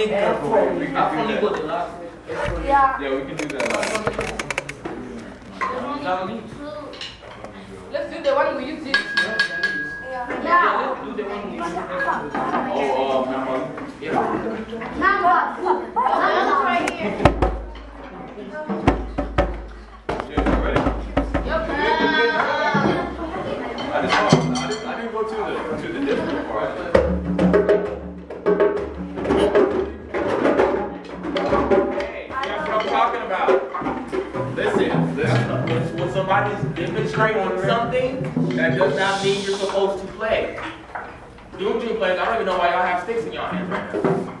Dominic. F4. We can do that. Yeah. Yeah, we can do that. Let's do the one we use this. Yeah. Yeah, let's do the one we use. Oh, uh, Mama. Yeah. Number. Number right here. Yeah, ready? Yup. I just saw, I didn't, go to the, to the difficult part. Somebody's demonstrating something, that does not mean you're supposed to play. Doom Dream players, I don't even know why y'all have sticks in your hands right now.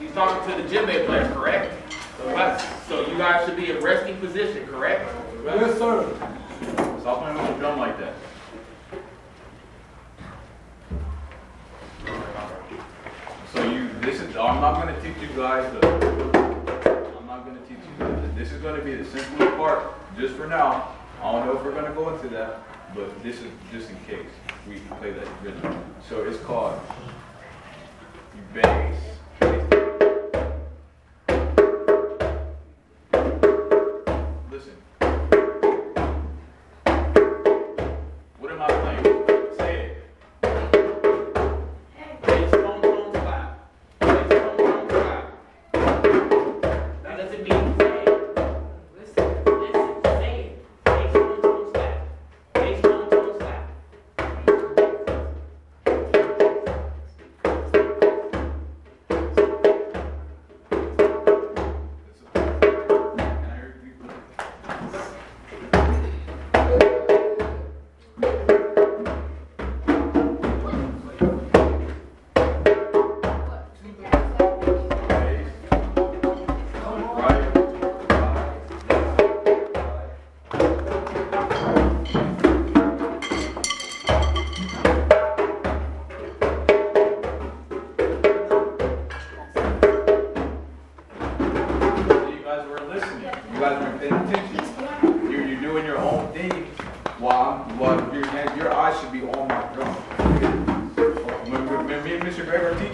He's talking to the djembe players, correct? So, so you guys should be in resting position, correct? Yes, sir. Stop playing with the drum like that. So you, this is, I'm not gonna teach you guys the, this is gonna be the simplest part, just for now. I don't know if we're gonna go into that, but this is just in case we play that rhythm. So it's called bass.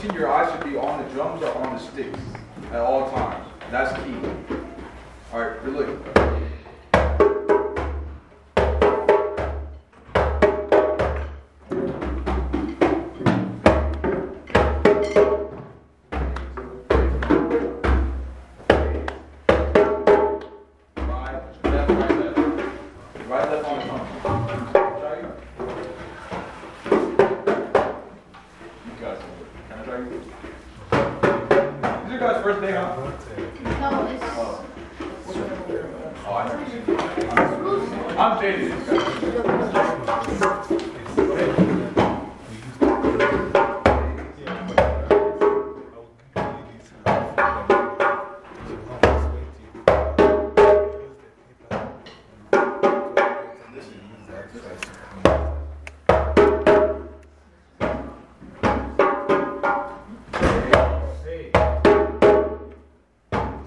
Teaching, your eyes should be on the drums or on the sticks at all times. That's key. All right, good This is your guys' first day, huh? No, it's. Oh, I know. I'm, I'm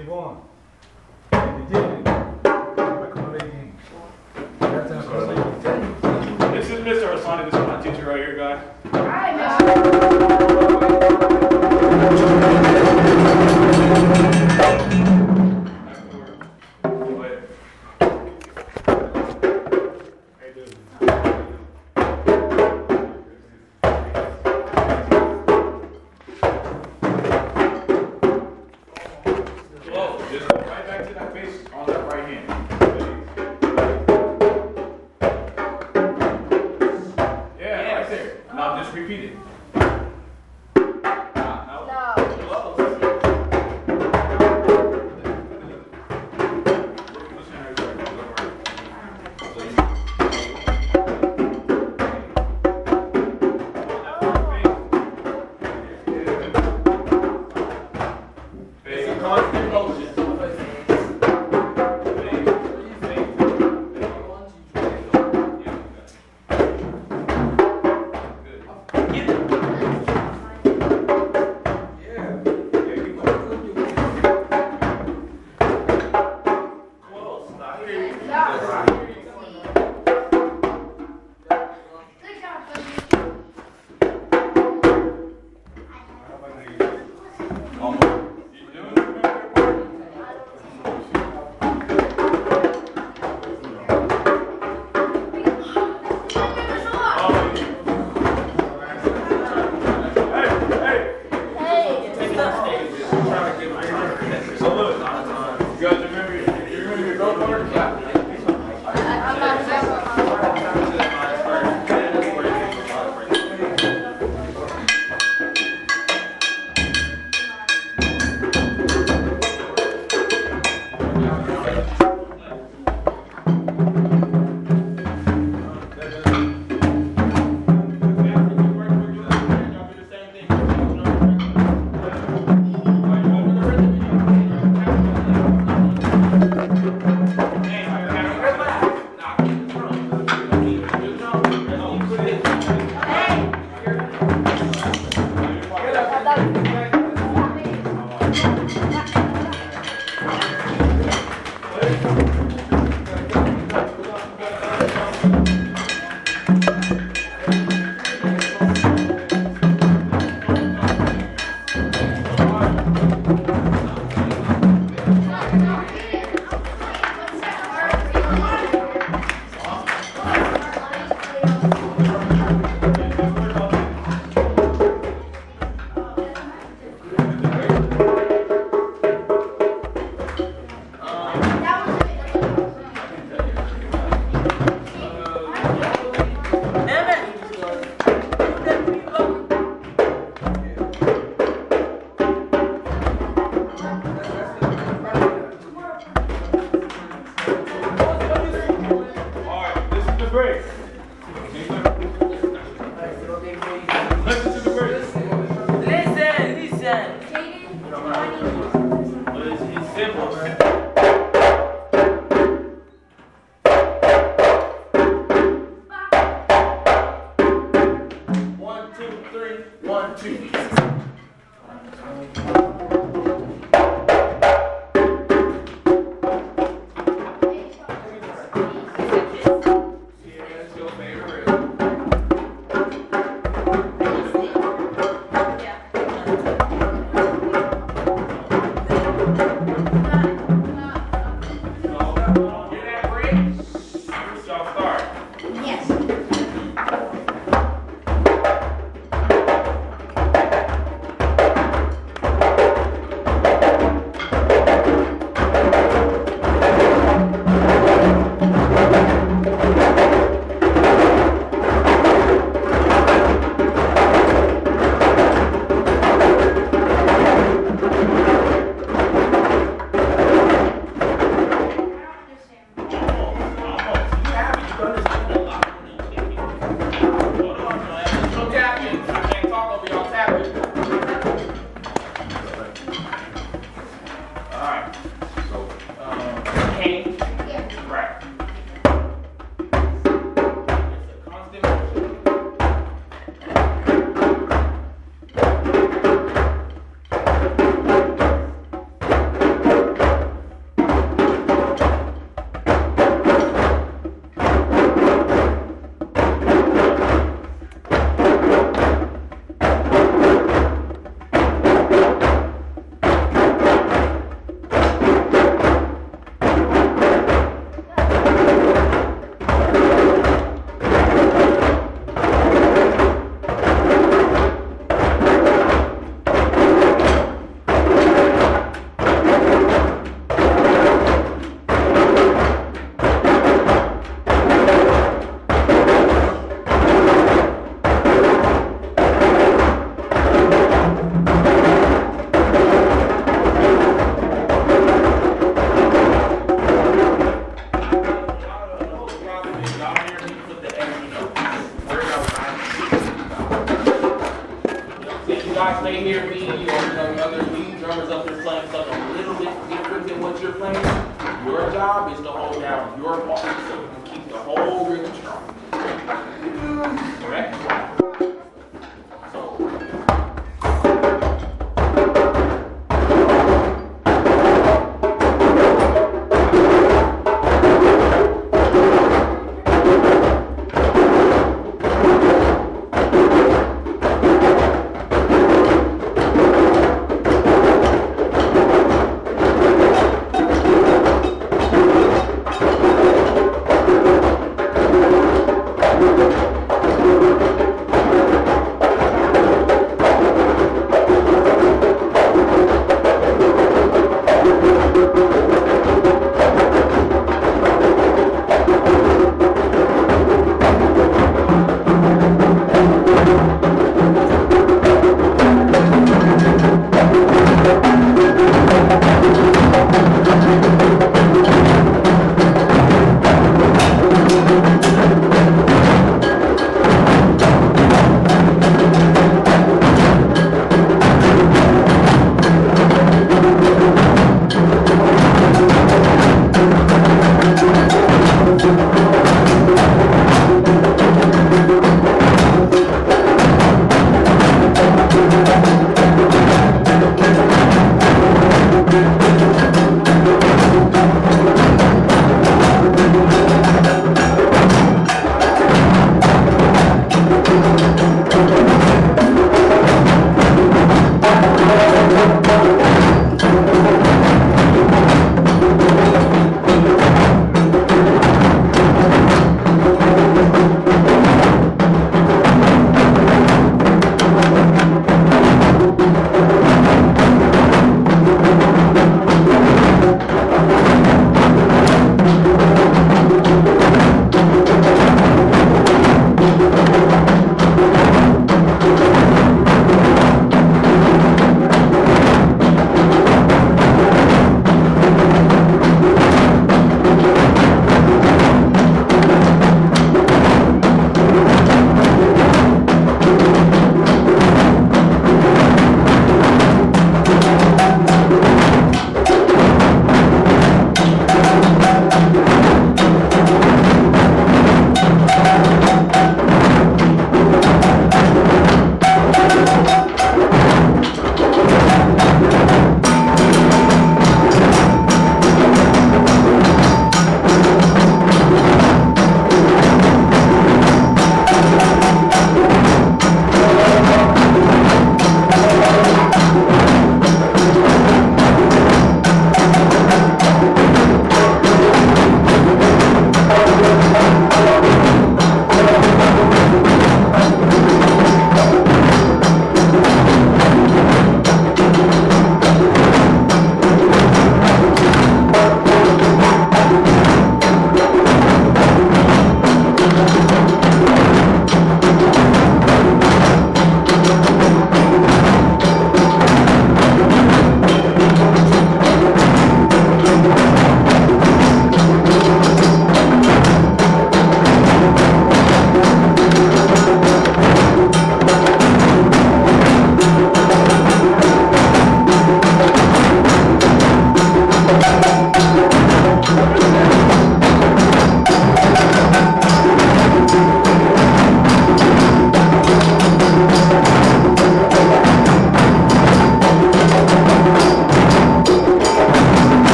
This is Mr. Asani. This is my teacher right here, guys. It's a constant motion. Thank.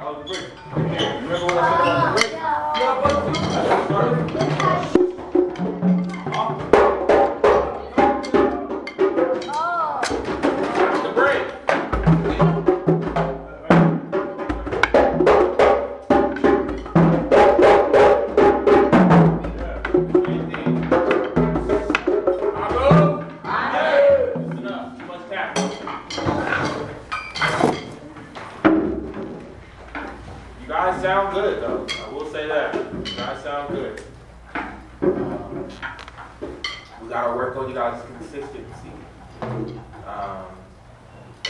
I was break. Remember what I said about the? Yeah, but sound good, though. I will say that. Guys sound good. We gotta work on you guys' consistency. Um,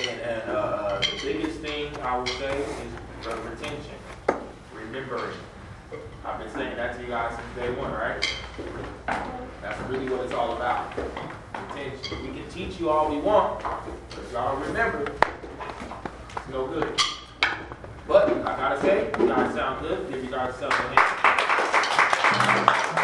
and uh, uh, the biggest thing I will say is retention, remembering. I've been saying that to you guys since day one, right? That's really what it's all about. Retention. We can teach you all we want, but y'all remember, it's no good. But I gotta say, you guys sound good. Give you guys a.